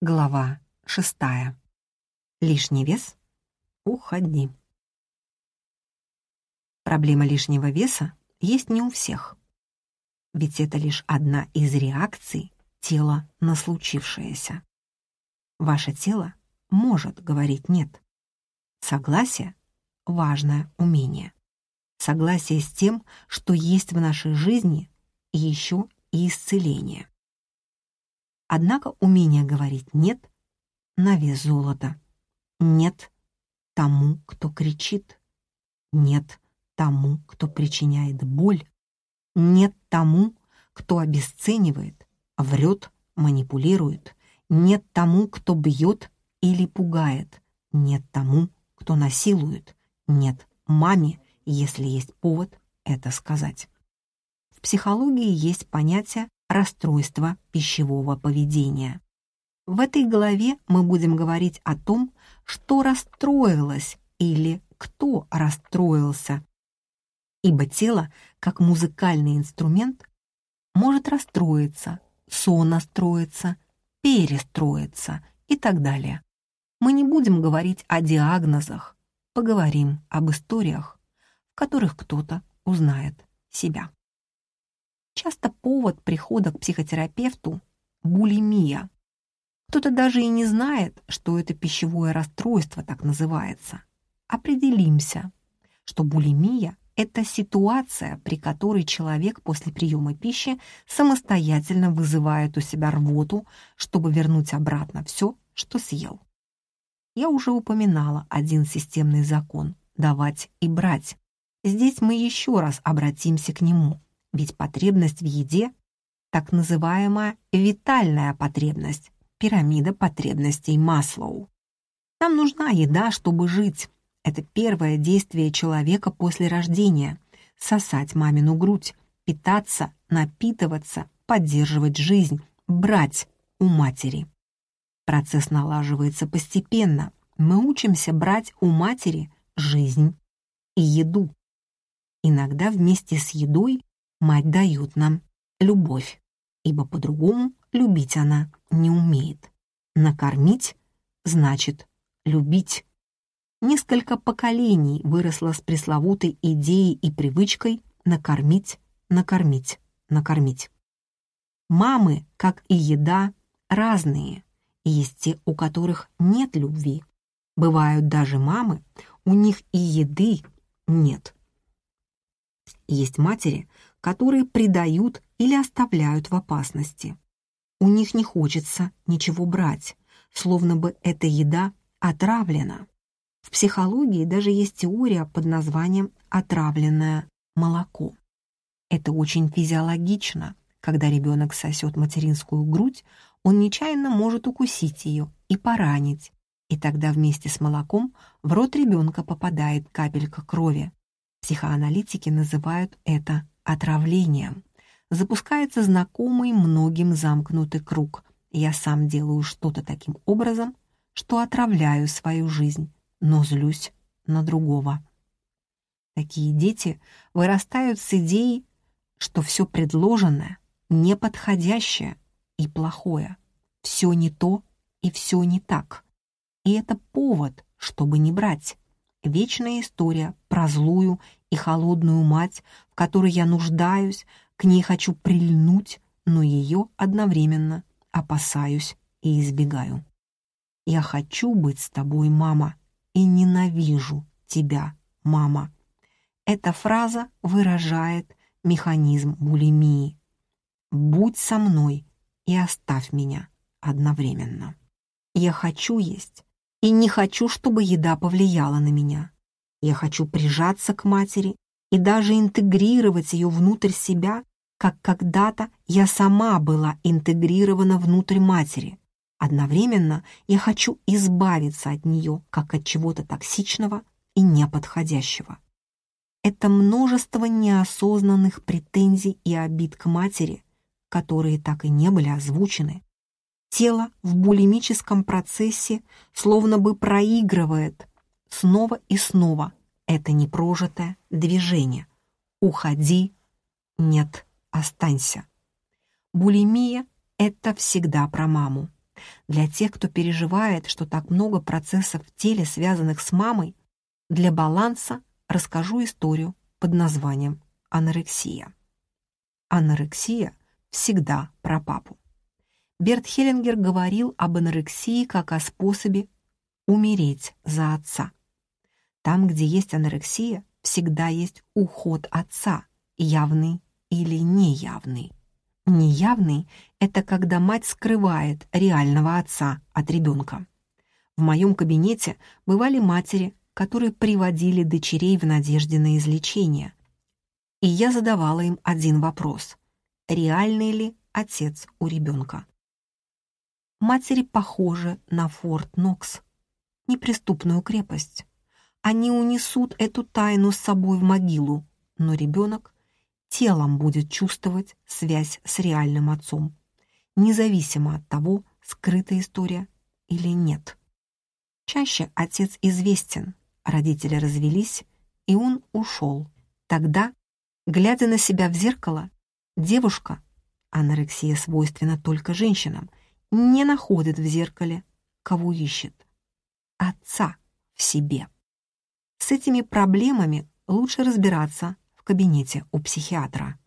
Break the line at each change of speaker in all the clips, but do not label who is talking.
Глава шестая. Лишний вес? Уходи. Проблема лишнего веса есть не у всех. Ведь это лишь одна из реакций тела на случившееся. Ваше тело может говорить «нет». Согласие — важное умение. Согласие с тем, что есть в нашей жизни, еще и исцеление. Однако умение говорить «нет» на вес золота. Нет тому, кто кричит. Нет тому, кто причиняет боль. Нет тому, кто обесценивает, врет, манипулирует. Нет тому, кто бьет или пугает. Нет тому, кто насилует. Нет маме, если есть повод это сказать. В психологии есть понятие расстройства пищевого поведения. В этой главе мы будем говорить о том, что расстроилось или кто расстроился, ибо тело, как музыкальный инструмент, может расстроиться, сонастроиться, перестроиться и так далее. Мы не будем говорить о диагнозах, поговорим об историях, в которых кто-то узнает себя. Часто повод прихода к психотерапевту – булимия. Кто-то даже и не знает, что это пищевое расстройство так называется. Определимся, что булимия – это ситуация, при которой человек после приема пищи самостоятельно вызывает у себя рвоту, чтобы вернуть обратно все, что съел. Я уже упоминала один системный закон – давать и брать. Здесь мы еще раз обратимся к нему – ведь потребность в еде — так называемая витальная потребность, пирамида потребностей Маслоу. Нам нужна еда, чтобы жить. Это первое действие человека после рождения — сосать мамину грудь, питаться, напитываться, поддерживать жизнь, брать у матери. Процесс налаживается постепенно. Мы учимся брать у матери жизнь и еду. Иногда вместе с едой мать дает нам любовь, ибо по-другому любить она не умеет. Накормить значит любить. Несколько поколений выросло с пресловутой идеей и привычкой накормить, накормить, накормить. Мамы, как и еда, разные. Есть те, у которых нет любви. Бывают даже мамы, у них и еды нет. Есть матери, которые предают или оставляют в опасности. У них не хочется ничего брать, словно бы эта еда отравлена. В психологии даже есть теория под названием «отравленное молоко». Это очень физиологично. Когда ребенок сосет материнскую грудь, он нечаянно может укусить ее и поранить, и тогда вместе с молоком в рот ребенка попадает капелька крови. Психоаналитики называют это отравлением. Запускается знакомый многим замкнутый круг. Я сам делаю что-то таким образом, что отравляю свою жизнь, но злюсь на другого. Такие дети вырастают с идеей, что все предложенное неподходящее и плохое, все не то и все не так. И это повод, чтобы не брать. Вечная история про злую и холодную мать, в которой я нуждаюсь, к ней хочу прильнуть, но ее одновременно опасаюсь и избегаю. Я хочу быть с тобой, мама, и ненавижу тебя, мама. Эта фраза выражает механизм булимии. Будь со мной и оставь меня одновременно. Я хочу есть и не хочу, чтобы еда повлияла на меня. Я хочу прижаться к матери и даже интегрировать ее внутрь себя, как когда-то я сама была интегрирована внутрь матери. Одновременно я хочу избавиться от нее, как от чего-то токсичного и неподходящего. Это множество неосознанных претензий и обид к матери, которые так и не были озвучены. Тело в булимическом процессе словно бы проигрывает, снова и снова это непрожитое движение. Уходи, нет, останься. Булимия — это всегда про маму. Для тех, кто переживает, что так много процессов в теле, связанных с мамой, для баланса расскажу историю под названием «Анорексия». Анорексия всегда про папу. Берт Хеллингер говорил об анорексии как о способе умереть за отца. Там, где есть анорексия, всегда есть уход отца, явный или неявный. Неявный — это когда мать скрывает реального отца от ребенка. В моем кабинете бывали матери, которые приводили дочерей в надежде на излечение. И я задавала им один вопрос. Реальный ли отец у ребенка? Матери похожи на Форт Нокс, неприступную крепость. Они унесут эту тайну с собой в могилу, но ребенок телом будет чувствовать связь с реальным отцом, независимо от того, скрыта история или нет. Чаще отец известен, родители развелись, и он ушел. Тогда, глядя на себя в зеркало, девушка, анорексия свойственна только женщинам, не находит в зеркале, кого ищет. Отца в себе. С этими проблемами лучше разбираться кабинете у психиатра.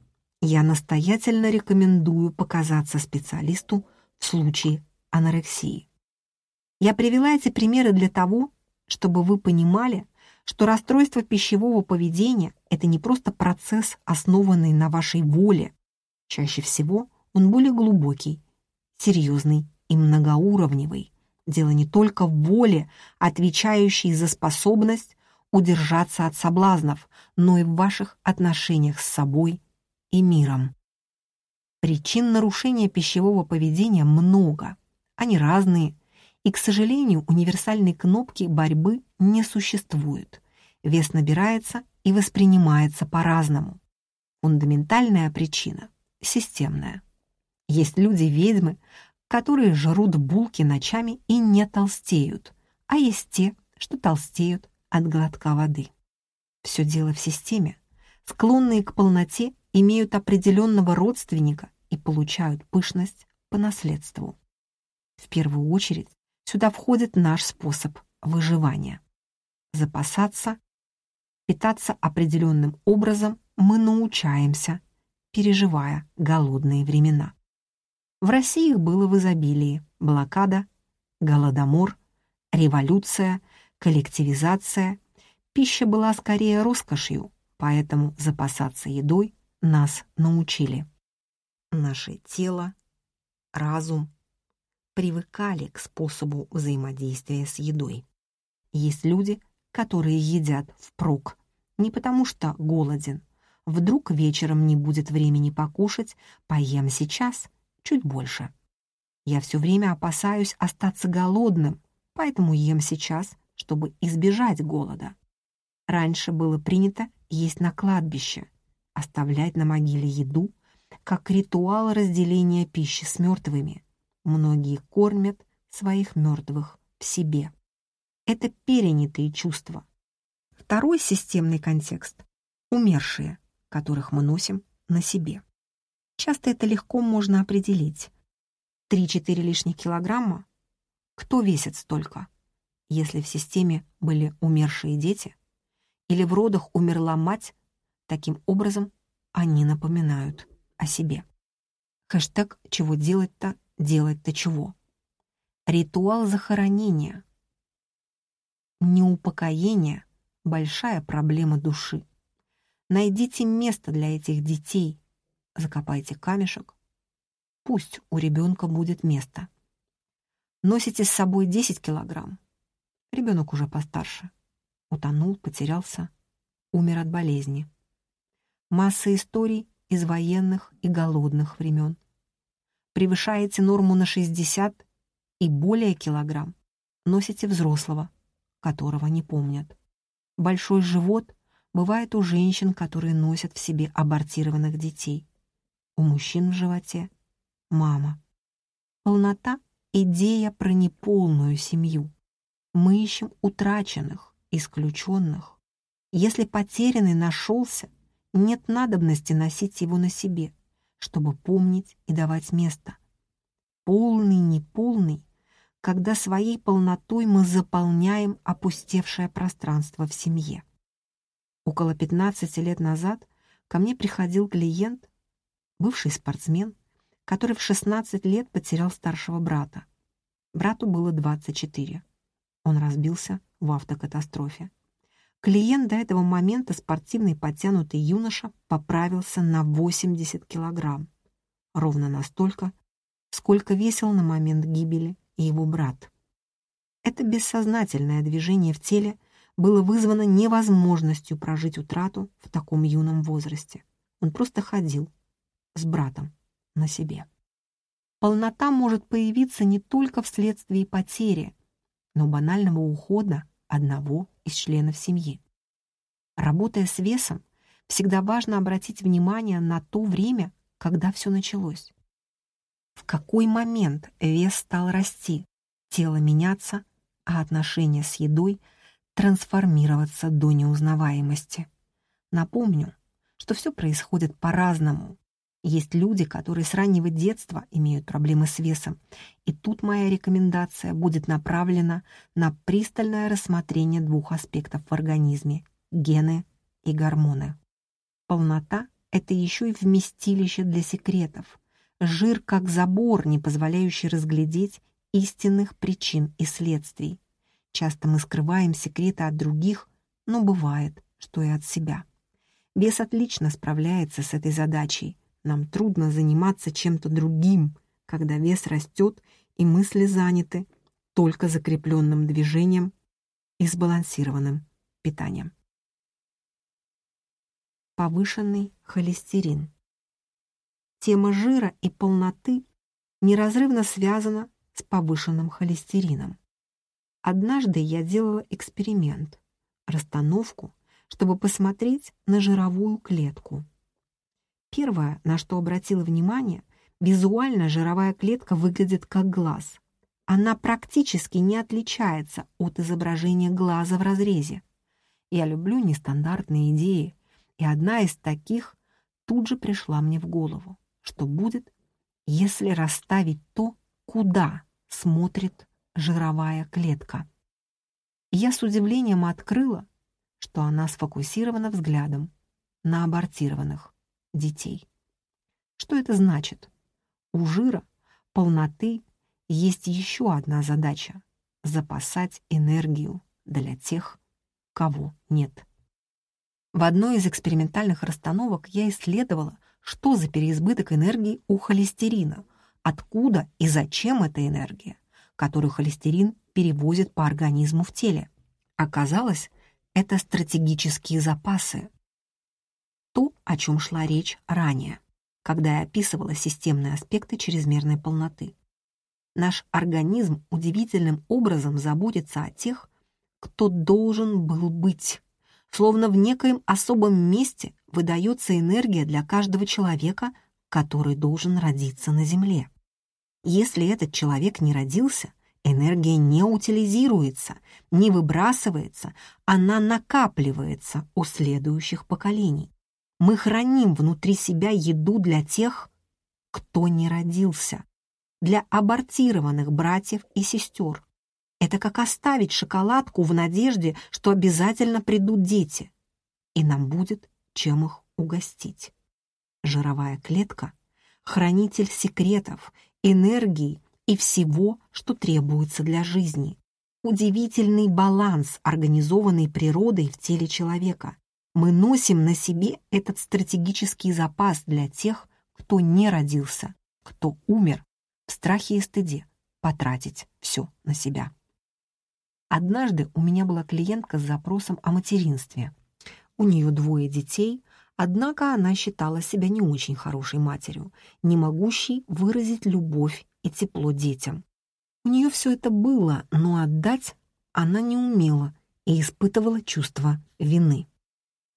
Я настоятельно рекомендую показаться специалисту в случае анорексии. Я привела эти примеры для того, чтобы вы понимали, что расстройство пищевого поведения — это не просто процесс, основанный на вашей воле. Чаще всего он более глубокий, серьезный и многоуровневый. Дело не только в воле, отвечающей за способность удержаться от соблазнов, но и в ваших отношениях с собой и миром. Причин нарушения пищевого поведения много, они разные, и, к сожалению, универсальной кнопки борьбы не существует. Вес набирается и воспринимается по-разному. Фундаментальная причина — системная. Есть люди-ведьмы, которые жрут булки ночами и не толстеют, а есть те, что толстеют от глотка воды. Все дело в системе. Склонные к полноте имеют определенного родственника и получают пышность по наследству. В первую очередь сюда входит наш способ выживания. Запасаться, питаться определенным образом мы научаемся, переживая голодные времена. В России их было в изобилии блокада, голодомор, революция, коллективизация, пища была скорее роскошью, поэтому запасаться едой нас научили. Наше тело, разум привыкали к способу взаимодействия с едой. Есть люди, которые едят впрок, не потому что голоден. Вдруг вечером не будет времени покушать, поем сейчас, чуть больше. Я все время опасаюсь остаться голодным, поэтому ем сейчас, чтобы избежать голода. Раньше было принято есть на кладбище, оставлять на могиле еду, как ритуал разделения пищи с мертвыми. Многие кормят своих мертвых в себе. Это перенятые чувства. Второй системный контекст — умершие, которых мы носим на себе. Часто это легко можно определить. 3-4 лишних килограмма? Кто весит столько? если в системе были умершие дети, или в родах умерла мать, таким образом они напоминают о себе. Хэштег «Чего делать-то? Делать-то чего?» Ритуал захоронения. Неупокоение — большая проблема души. Найдите место для этих детей, закопайте камешек. Пусть у ребенка будет место. Носите с собой 10 килограмм, Ребенок уже постарше. Утонул, потерялся, умер от болезни. Масса историй из военных и голодных времен. Превышаете норму на 60 и более килограмм, носите взрослого, которого не помнят. Большой живот бывает у женщин, которые носят в себе абортированных детей. У мужчин в животе — мама. Полнота — идея про неполную семью. Мы ищем утраченных, исключенных. Если потерянный нашелся, нет надобности носить его на себе, чтобы помнить и давать место. Полный, неполный когда своей полнотой мы заполняем опустевшее пространство в семье. Около 15 лет назад ко мне приходил клиент, бывший спортсмен, который в 16 лет потерял старшего брата. Брату было 24. Он разбился в автокатастрофе. Клиент до этого момента спортивный подтянутый юноша поправился на 80 килограмм. Ровно настолько, сколько весил на момент гибели его брат. Это бессознательное движение в теле было вызвано невозможностью прожить утрату в таком юном возрасте. Он просто ходил с братом на себе. Полнота может появиться не только вследствие потери, но банального ухода одного из членов семьи. Работая с весом, всегда важно обратить внимание на то время, когда все началось. В какой момент вес стал расти, тело меняться, а отношения с едой трансформироваться до неузнаваемости. Напомню, что все происходит по-разному. Есть люди, которые с раннего детства имеют проблемы с весом, и тут моя рекомендация будет направлена на пристальное рассмотрение двух аспектов в организме — гены и гормоны. Полнота — это еще и вместилище для секретов, жир как забор, не позволяющий разглядеть истинных причин и следствий. Часто мы скрываем секреты от других, но бывает, что и от себя. Бес отлично справляется с этой задачей. Нам трудно заниматься чем-то другим, когда вес растет и мысли заняты только закрепленным движением и сбалансированным питанием. Повышенный холестерин. Тема жира и полноты неразрывно связана с повышенным холестерином. Однажды я делала эксперимент, расстановку, чтобы посмотреть на жировую клетку. Первое, на что обратила внимание, визуально жировая клетка выглядит как глаз. Она практически не отличается от изображения глаза в разрезе. Я люблю нестандартные идеи, и одна из таких тут же пришла мне в голову что будет, если расставить то, куда смотрит жировая клетка. я с удивлением открыла, что она сфокусирована взглядом на абортированных детей. Что это значит? У жира, полноты есть еще одна задача — запасать энергию для тех, кого нет. В одной из экспериментальных расстановок я исследовала, что за переизбыток энергии у холестерина, откуда и зачем эта энергия, которую холестерин перевозит по организму в теле. Оказалось, это стратегические запасы. О чем шла речь ранее, когда я описывала системные аспекты чрезмерной полноты. Наш организм удивительным образом заботится о тех, кто должен был быть, словно в некоем особом месте выдается энергия для каждого человека, который должен родиться на Земле. Если этот человек не родился, энергия не утилизируется, не выбрасывается, она накапливается у следующих поколений. Мы храним внутри себя еду для тех, кто не родился, для абортированных братьев и сестер. Это как оставить шоколадку в надежде, что обязательно придут дети, и нам будет чем их угостить. Жировая клетка — хранитель секретов, энергии и всего, что требуется для жизни. Удивительный баланс, организованный природой в теле человека. Мы носим на себе этот стратегический запас для тех, кто не родился, кто умер в страхе и стыде потратить все на себя. Однажды у меня была клиентка с запросом о материнстве. У нее двое детей, однако она считала себя не очень хорошей матерью, не могущей выразить любовь и тепло детям. У нее все это было, но отдать она не умела и испытывала чувство вины.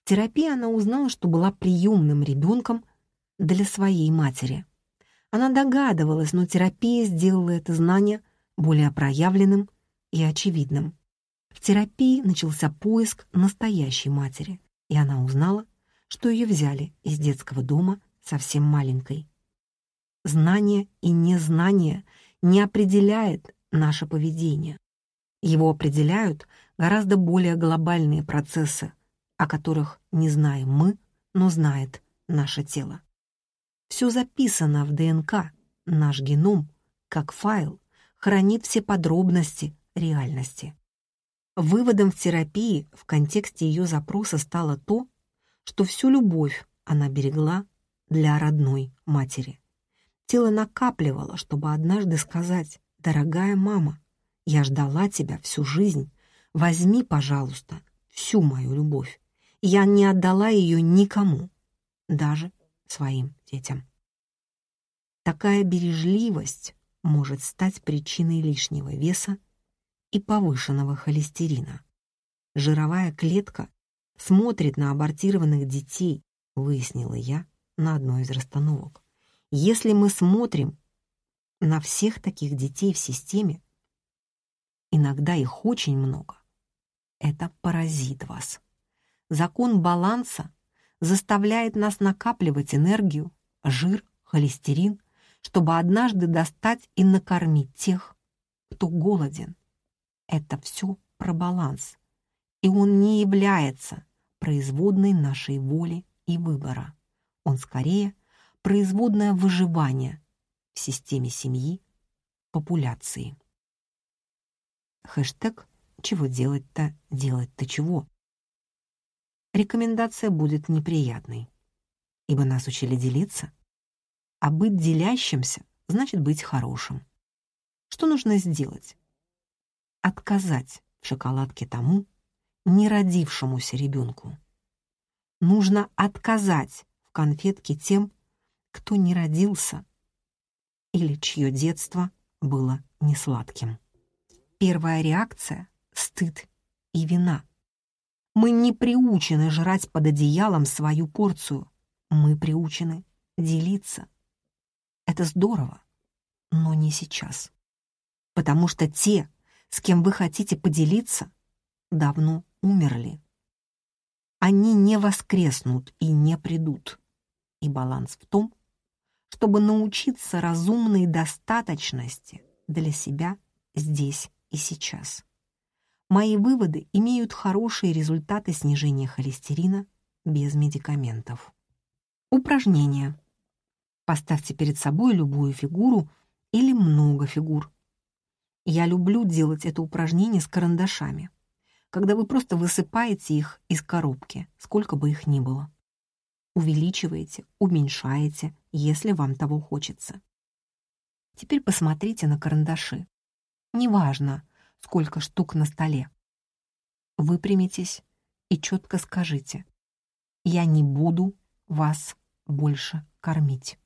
Терапии она узнала, что была приемным ребенком для своей матери. Она догадывалась, но терапия сделала это знание более проявленным и очевидным. В терапии начался поиск настоящей матери и она узнала, что ее взяли из детского дома совсем маленькой. Знание и незнание не определяет наше поведение. Его определяют гораздо более глобальные процессы, о которых не знаем мы, но знает наше тело. Все записано в ДНК, наш геном, как файл, хранит все подробности реальности. Выводом в терапии в контексте ее запроса стало то, что всю любовь она берегла для родной матери. Тело накапливало, чтобы однажды сказать «Дорогая мама, я ждала тебя всю жизнь. Возьми, пожалуйста, всю мою любовь. Я не отдала ее никому, даже своим детям». Такая бережливость может стать причиной лишнего веса и повышенного холестерина. Жировая клетка смотрит на абортированных детей, выяснила я на одной из расстановок. Если мы смотрим на всех таких детей в системе, иногда их очень много, это поразит вас. Закон баланса заставляет нас накапливать энергию, жир, холестерин, чтобы однажды достать и накормить тех, кто голоден. Это все про баланс, и он не является производной нашей воли и выбора. Он скорее производное выживание в системе семьи, популяции. Хэштег «Чего делать-то? Делать-то чего?» Рекомендация будет неприятной, ибо нас учили делиться, а быть делящимся значит быть хорошим. Что нужно сделать? Отказать в шоколадке тому, не родившемуся ребенку. Нужно отказать в конфетке тем, кто не родился или чье детство было несладким. Первая реакция — стыд и вина. Мы не приучены жрать под одеялом свою порцию. Мы приучены делиться. Это здорово, но не сейчас. Потому что те, с кем вы хотите поделиться, давно умерли. Они не воскреснут и не придут. И баланс в том, чтобы научиться разумной достаточности для себя здесь и сейчас. Мои выводы имеют хорошие результаты снижения холестерина без медикаментов. Упражнение. Поставьте перед собой любую фигуру или много фигур. Я люблю делать это упражнение с карандашами, когда вы просто высыпаете их из коробки, сколько бы их ни было увеличиваете, уменьшаете, если вам того хочется. Теперь посмотрите на карандаши. Неважно, сколько штук на столе. Выпрямитесь и четко скажите «Я не буду вас больше кормить».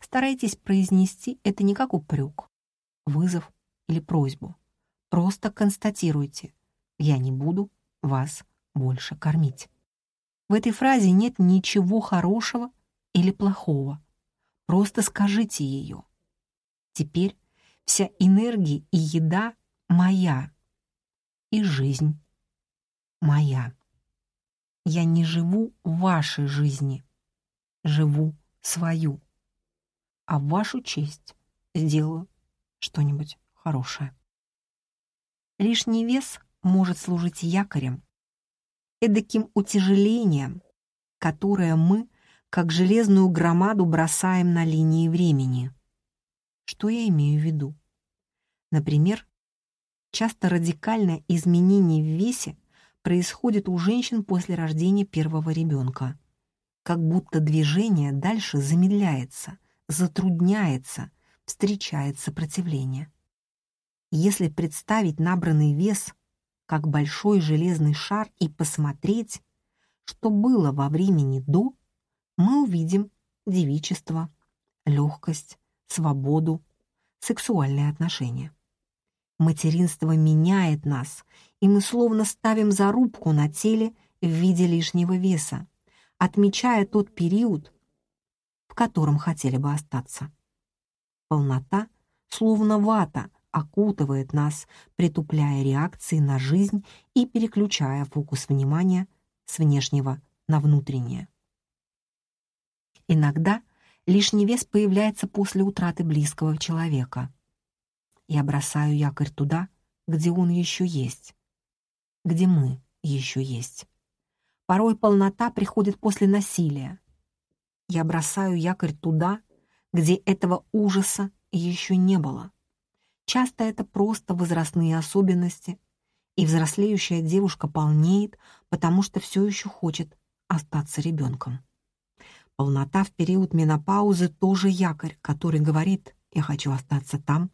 Старайтесь произнести это не как упрек, вызов или просьбу. Просто констатируйте «Я не буду вас больше кормить». В этой фразе нет ничего хорошего или плохого. Просто скажите ее. Теперь вся энергия и еда моя, и жизнь моя. Я не живу вашей жизни, живу свою, а в вашу честь сделаю что-нибудь хорошее. Лишний вес может служить якорем, эдаким утяжелением, которое мы, как железную громаду, бросаем на линии времени. Что я имею в виду? Например, часто радикальное изменение в весе происходит у женщин после рождения первого ребенка, как будто движение дальше замедляется, затрудняется, встречает сопротивление. Если представить набранный вес как большой железный шар и посмотреть, что было во времени до, мы увидим девичество, легкость, свободу, сексуальные отношения. Материнство меняет нас, и мы словно ставим зарубку на теле в виде лишнего веса, отмечая тот период, в котором хотели бы остаться. Полнота, словно вата, окутывает нас, притупляя реакции на жизнь и переключая фокус внимания с внешнего на внутреннее. Иногда лишний вес появляется после утраты близкого человека. Я бросаю якорь туда, где он еще есть, где мы еще есть. Порой полнота приходит после насилия. Я бросаю якорь туда, где этого ужаса еще не было. Часто это просто возрастные особенности, и взрослеющая девушка полнеет, потому что все еще хочет остаться ребенком. Полнота в период менопаузы тоже якорь, который говорит «я хочу остаться там,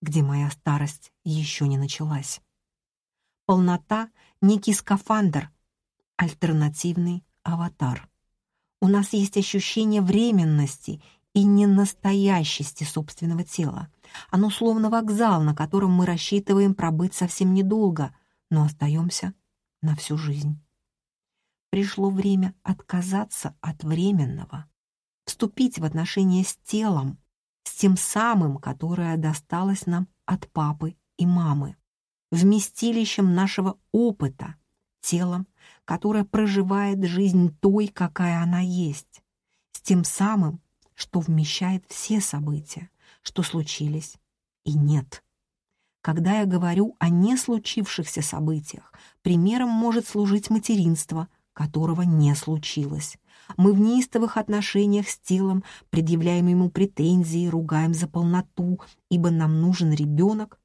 где моя старость еще не началась». Полнота — некий скафандр, альтернативный аватар. У нас есть ощущение временности и ненастоящести собственного тела. Оно словно вокзал, на котором мы рассчитываем пробыть совсем недолго, но остаемся на всю жизнь. Пришло время отказаться от временного, вступить в отношения с телом, с тем самым, которое досталось нам от папы и мамы, вместилищем нашего опыта, телом, которое проживает жизнь той, какая она есть, с тем самым, что вмещает все события, что случились и нет. Когда я говорю о не случившихся событиях, примером может служить материнство, которого не случилось. Мы в неистовых отношениях с телом, предъявляем ему претензии, ругаем за полноту, ибо нам нужен ребенок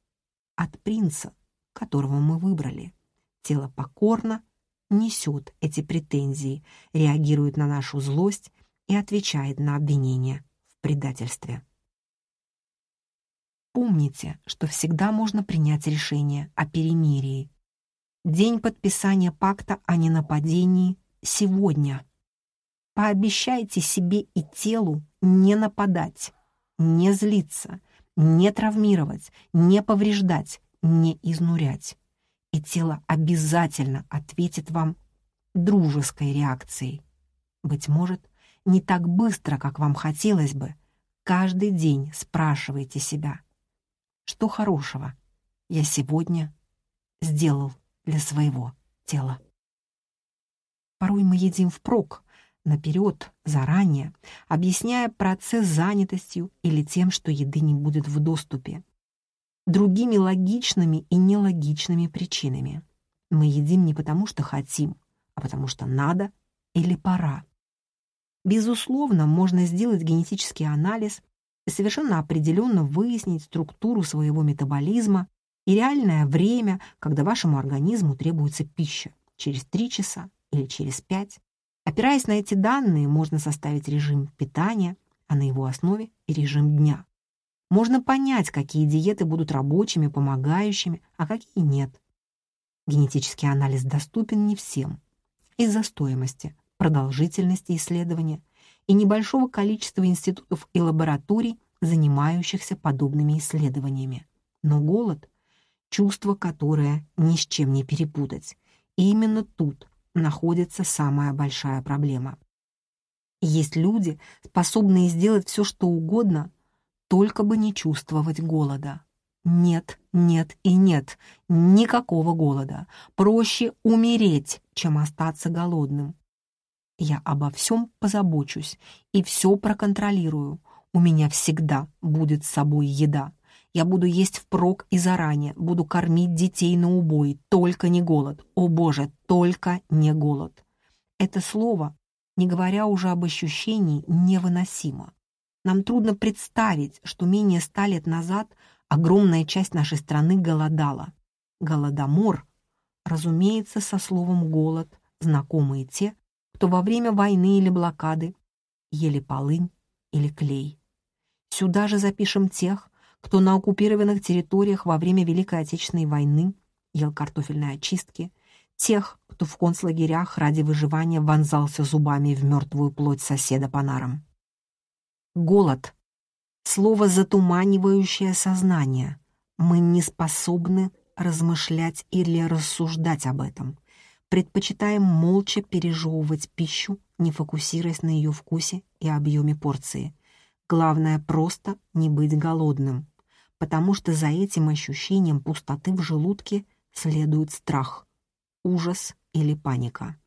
от принца, которого мы выбрали. Тело покорно несет эти претензии, реагирует на нашу злость и отвечает на обвинения в предательстве. Помните, что всегда можно принять решение о перемирии. День подписания пакта о ненападении сегодня. Пообещайте себе и телу не нападать, не злиться, не травмировать, не повреждать, не изнурять. И тело обязательно ответит вам дружеской реакцией. Быть может, не так быстро, как вам хотелось бы. Каждый день спрашивайте себя, что хорошего я сегодня сделал для своего тела. Порой мы едим впрок, наперед, заранее, объясняя процесс занятостью или тем, что еды не будет в доступе. Другими логичными и нелогичными причинами. Мы едим не потому, что хотим, а потому что надо или пора. Безусловно, можно сделать генетический анализ и совершенно определенно выяснить структуру своего метаболизма и реальное время, когда вашему организму требуется пища, через 3 часа или через 5. Опираясь на эти данные, можно составить режим питания, а на его основе и режим дня. Можно понять, какие диеты будут рабочими, помогающими, а какие нет. Генетический анализ доступен не всем из-за стоимости, продолжительности исследования и небольшого количества институтов и лабораторий, занимающихся подобными исследованиями. Но голод — чувство, которое ни с чем не перепутать. И именно тут находится самая большая проблема. Есть люди, способные сделать все, что угодно, только бы не чувствовать голода. Нет, нет и нет, никакого голода. Проще умереть, чем остаться голодным. Я обо всем позабочусь и все проконтролирую. У меня всегда будет с собой еда. Я буду есть впрок и заранее, буду кормить детей на убой, только не голод. О боже, только не голод. Это слово, не говоря уже об ощущении, невыносимо. Нам трудно представить, что менее ста лет назад огромная часть нашей страны голодала. Голодомор, разумеется, со словом «голод» знакомые те, кто во время войны или блокады ели полынь или клей. Сюда же запишем тех, кто на оккупированных территориях во время Великой Отечественной войны ел картофельные очистки, тех, кто в концлагерях ради выживания вонзался зубами в мертвую плоть соседа по нарам. Голод — слово, затуманивающее сознание. Мы не способны размышлять или рассуждать об этом. Предпочитаем молча пережевывать пищу, не фокусируясь на ее вкусе и объеме порции. Главное — просто не быть голодным потому что за этим ощущением пустоты в желудке следует страх, ужас или паника.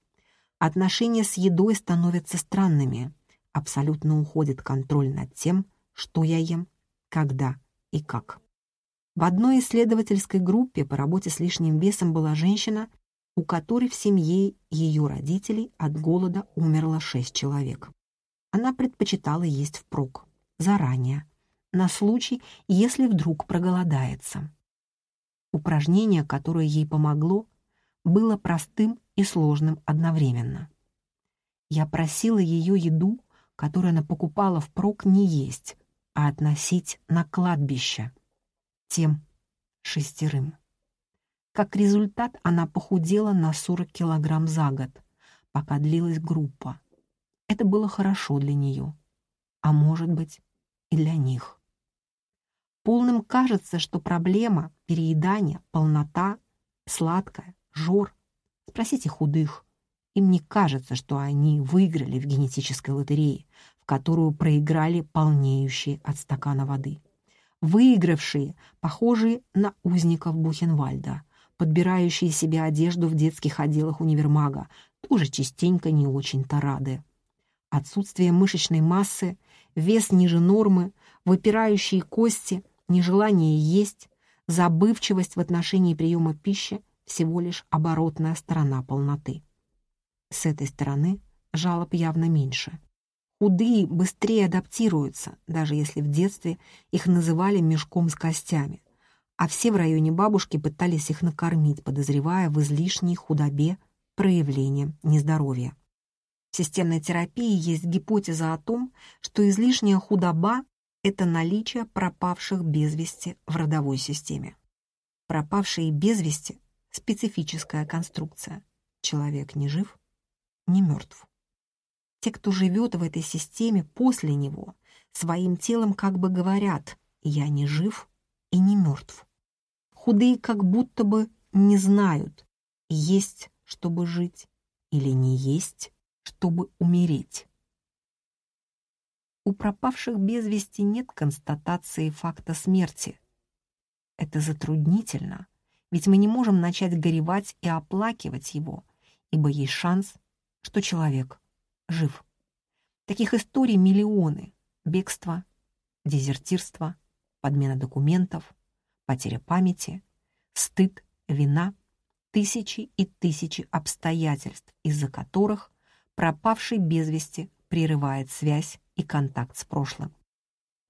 Отношения с едой становятся странными, абсолютно уходит контроль над тем, что я ем, когда и как. В одной исследовательской группе по работе с лишним весом была женщина, у которой в семье ее родителей от голода умерло шесть человек. Она предпочитала есть впрок, заранее, на случай, если вдруг проголодается. Упражнение, которое ей помогло, было простым и сложным одновременно. Я просила ее еду, которую она покупала впрок, не есть, а относить на кладбище тем шестерым. Как результат, она похудела на 40 килограмм за год, пока длилась группа. Это было хорошо для нее, а может быть и для них. Полным кажется, что проблема переедания, полнота, сладкая, жор. Спросите худых. Им не кажется, что они выиграли в генетической лотерее, в которую проиграли полнеющие от стакана воды выигравшие, похожие на узников Бухенвальда, подбирающие себе одежду в детских отделах универмага, тоже частенько не очень-то рады. Отсутствие мышечной массы, вес ниже нормы, выпирающие кости, нежелание есть, забывчивость в отношении приема пищи — всего лишь оборотная сторона полноты. С этой стороны жалоб явно меньше. Худые быстрее адаптируются, даже если в детстве их называли мешком с костями, а все в районе бабушки пытались их накормить, подозревая в излишней худобе проявление нездоровья. В системной терапии есть гипотеза о том, что излишняя худоба — это наличие пропавших без вести в родовой системе. Пропавшие без вести — специфическая конструкция. Человек не жив, не мертв. Те, кто живет в этой системе после него, своим телом как бы говорят «я не жив и не мертв». Худые как будто бы не знают, есть, чтобы жить, или не есть, чтобы умереть. У пропавших без вести нет констатации факта смерти. Это затруднительно, ведь мы не можем начать горевать и оплакивать его, ибо есть шанс, что человек жив. Таких историй миллионы. Бегство, дезертирство, подмена документов, потеря памяти, стыд, вина, тысячи и тысячи обстоятельств, из-за которых пропавший без вести прерывает связь и контакт с прошлым.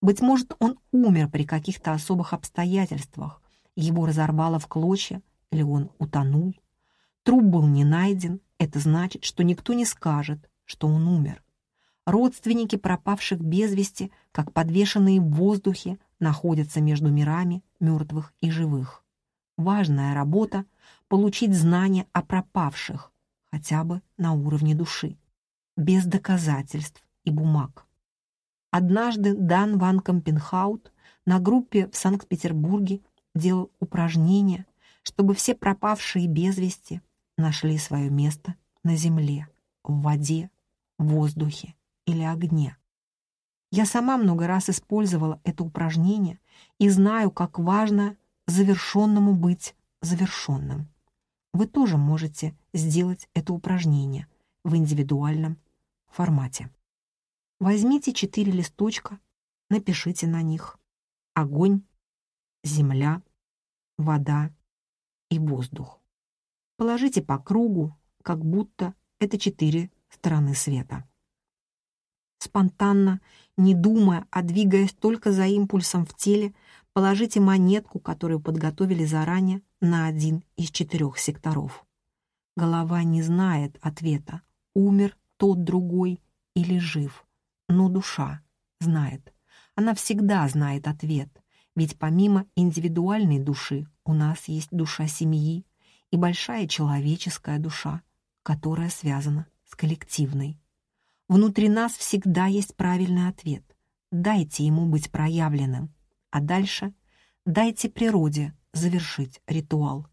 Быть может, он умер при каких-то особых обстоятельствах, его разорвало в клочья, или он утонул. Труп был не найден, это значит, что никто не скажет, что он умер. Родственники пропавших без вести, как подвешенные в воздухе, находятся между мирами мертвых и живых. Важная работа — получить знания о пропавших, хотя бы на уровне души, без доказательств и бумаг. Однажды Дан Ван Кампенхаут на группе в Санкт-Петербурге делал упражнения, чтобы все пропавшие без вести нашли свое место на земле, в воде, в воздухе или огне. Я сама много раз использовала это упражнение и знаю, как важно завершенному быть завершенным. Вы тоже можете сделать это упражнение в индивидуальном формате. Возьмите четыре листочка, напишите на них огонь, земля, вода и воздух. Положите по кругу, как будто это четыре стороны света. Спонтанно, не думая, а двигаясь только за импульсом в теле, положите монетку, которую подготовили заранее, на один из четырех секторов. Голова не знает ответа, умер тот другой или жив, но душа знает. Она всегда знает ответ, ведь помимо индивидуальной души у нас есть душа семьи и большая человеческая душа, которая связана с коллективной. Внутри нас всегда есть правильный ответ. Дайте ему быть проявленным, а дальше дайте природе завершить ритуал.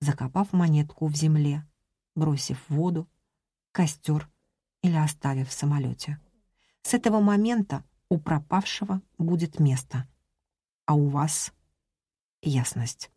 Закопав монетку в земле, бросив в воду, костер или оставив в самолете. С этого момента у пропавшего будет место, а у вас — ясность.